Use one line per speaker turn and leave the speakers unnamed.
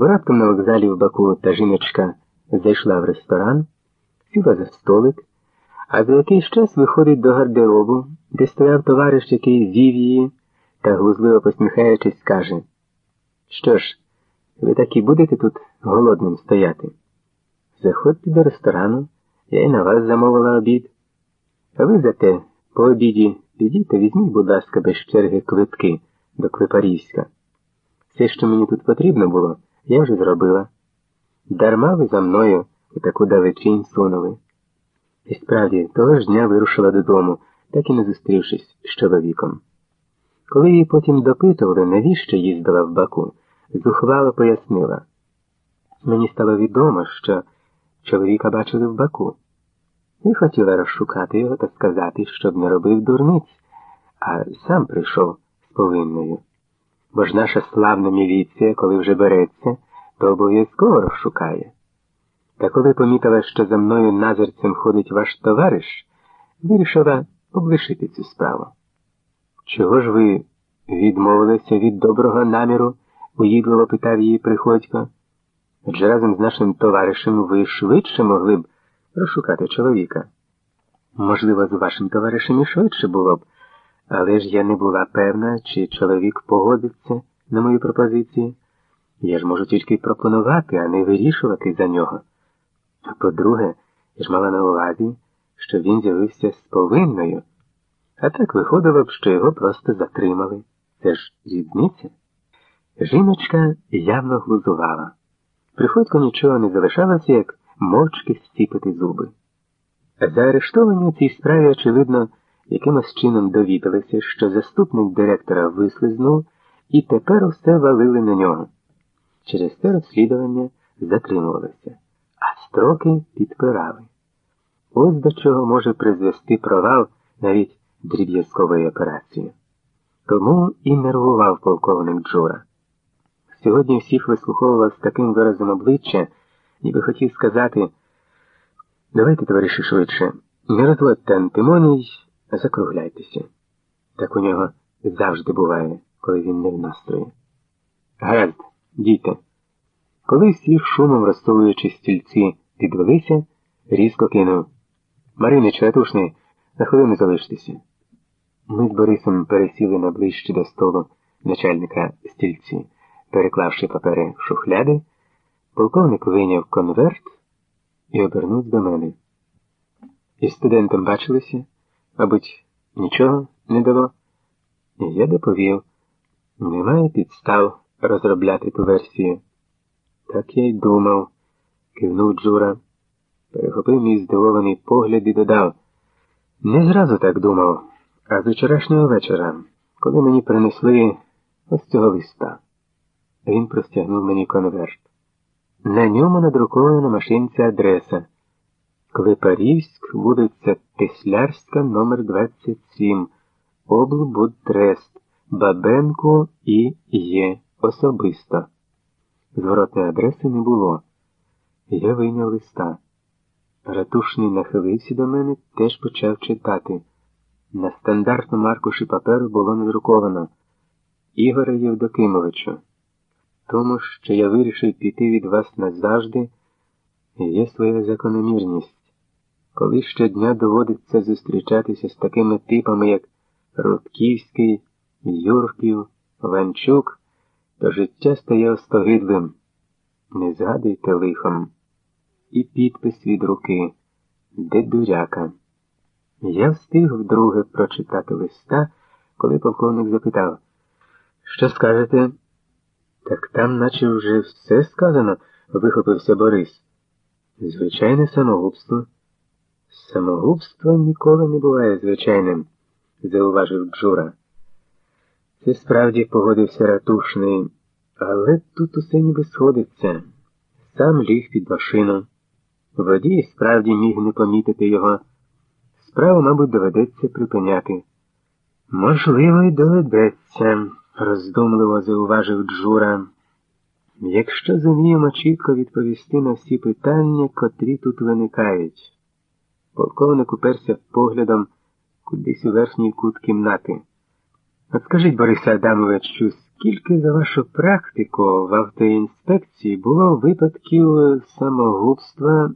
Бо раптом на вокзалі в Баку та жіночка зайшла в ресторан, сіла за столик, а за якийсь час виходить до гардеробу, де стояв товариш, який вів її та глузливо посміхаючись, каже, що ж, ви так і будете тут голодним стояти? Заходьте до ресторану, я й на вас замовила обід. А ви зате по обіді підіть та візьміть, будь ласка, без черги квитки до Клепарівська. Все, що мені тут потрібно було, я вже зробила. Дарма ви за мною у таку далечінь сунули. І справді, того ж дня вирушила додому, так і не зустрівшись з чоловіком. Коли її потім допитували, навіщо їздила в Баку, зухвало пояснила. Мені стало відомо, що чоловіка бачили в Баку. І хотіла розшукати його та сказати, щоб не робив дурниць, а сам прийшов з повинною. Бо ж наша славна міліція, коли вже береться, то обов'язково розшукає. Та коли помітила, що за мною назерцем ходить ваш товариш, вирішила облишити цю справу. Чого ж ви відмовилися від доброго наміру? уїдливо питав її Приходько. Адже разом з нашим товаришем ви швидше могли б розшукати чоловіка. Можливо, з вашим товаришем і швидше було б, але ж я не була певна, чи чоловік погодиться на мої пропозиції. Я ж можу тільки пропонувати, а не вирішувати за нього. А по-друге, я ж мала на увазі, що він з'явився з повинною, а так виходило б, що його просто затримали. Це ж різниця. Жіночка явно глузувала. Приходько нічого не залишалося, як мовчки стіпити зуби. Заарештовані у цій справі, очевидно, якимось чином довідалися, що заступник директора вислизнув і тепер усе валили на нього. Через це розслідування затримувалося, а строки підпирали. Ось до чого може призвести провал навіть дріб'язкової операції. Тому і нервував полковник Джура. Сьогодні всіх вислуховував з таким виразом обличчя, ніби хотів сказати давайте, товариші, швидше, не розводьте антимоній, закругляйтеся. Так у нього завжди буває, коли він не в настрої. Гаразд, дійте. Коли всі шумом розсовуючи стільці, підвелися, різко кинув. Маринич, ратушний, на хвилину залиштеся. Ми з Борисом пересіли на ближче до столу начальника стільці. Переклавши папери в шухляди, полковник вийняв конверт і обернувся до мене. Із студентом бачилися, мабуть, нічого не дало. І я доповів, немає підстав розробляти ту версію. Так я й думав, кивнув Джура, перехопив мій здивований погляд і додав. Не зразу так думав, а з вчорашнього вечора, коли мені принесли ось цього листа. Він простягнув мені конверт. На ньому надрукована на машинці адреса Клепарівськ, вулиця Теслярська, номер 27 облбудтрест, Бабенко і Є. Особисто. Зворотної адреси не було. Я вийняв листа. Ратушний нахилився до мене, теж почав читати. На стандартному аркуші паперу було надруковано Ігоре Євдокимовичу. Тому, що я вирішив піти від вас назавжди, є своя закономірність. Коли щодня доводиться зустрічатися з такими типами, як Рудківський, Юрків, Ванчук, то життя стає остогидлим. Не згадуйте лихом. І підпис від руки, де дуряка. Я встиг вдруге прочитати листа, коли полковник запитав, що скажете? Так там, наче вже все сказано, вихопився Борис. Звичайне самогубство. Самогубство ніколи не буває звичайним, зауважив Джура. Це справді погодився ратушний, але тут усе ніби сходиться. Сам ліг під машину. Водій справді міг не помітити його. Справу, мабуть, доведеться припиняти. Можливо, й доведеться роздумливо зауважив Джура. Якщо зуміємо чітко відповісти на всі питання, котрі тут виникають. Полковник уперся поглядом кудись у верхній кут кімнати. От скажіть, Борисе Адамовичу, скільки за вашу практику в автоінспекції було випадків самогубства